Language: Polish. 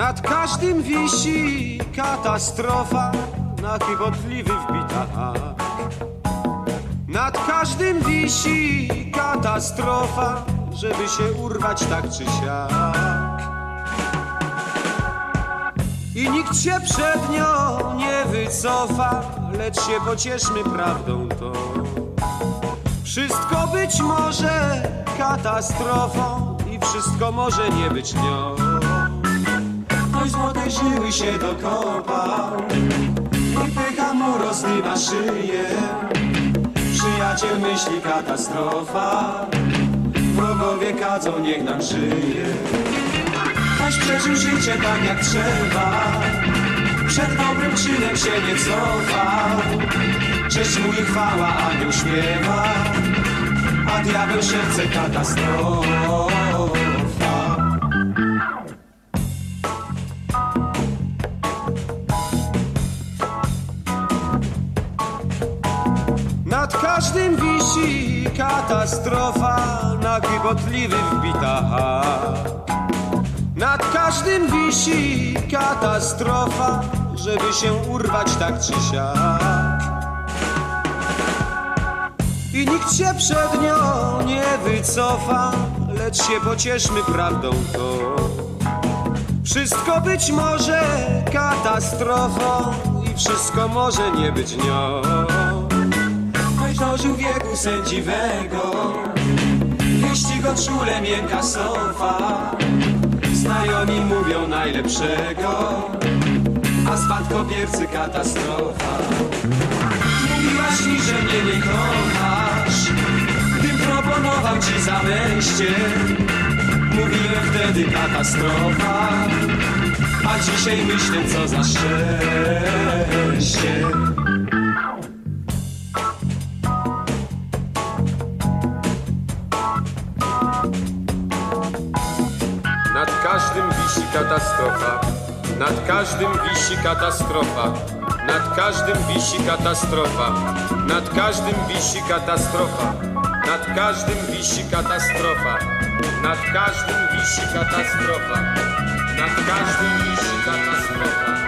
Nad każdym wisi katastrofa na chybotliwy wbita. Nad każdym wisi katastrofa, żeby się urwać tak czy siak. I nikt się przed nią nie wycofa, lecz się pocieszmy prawdą to. Wszystko być może katastrofą i wszystko może nie być nią. Złotej żyły się dokopał i pycha mu rozdyma szyję. Przyjaciel myśli katastrofa, wrogowie kadzą niech nam żyje. Aś przeżył życie tak jak trzeba, przed dobrym czynem się nie cofał. Cześć mu i chwała anioł śpiewa, a diabeł szepce katastrofa. Nad każdym wisi katastrofa na chybotliwy wbita. Nad każdym wisi katastrofa, żeby się urwać tak czy siak. I nikt się przed nią nie wycofa, lecz się pocieszmy prawdą to. Wszystko być może katastrofą i wszystko może nie być nią. Sędziwego, wieści go czule miękka sofa. Znajomi mówią najlepszego, a spadkobiercy katastrofa. Mówiłaś mi, że mnie nie kochasz, gdym proponował ci zamęście. Mówiłem wtedy katastrofa, a dzisiaj myślę co za szczęście. Katastrofa. Nad każdym wisi katastrofa. Nad każdym wisi katastrofa. Nad każdym wisi katastrofa. Nad każdym wisi katastrofa. Nad każdym wisi katastrofa. Nad każdym wisi katastrofa.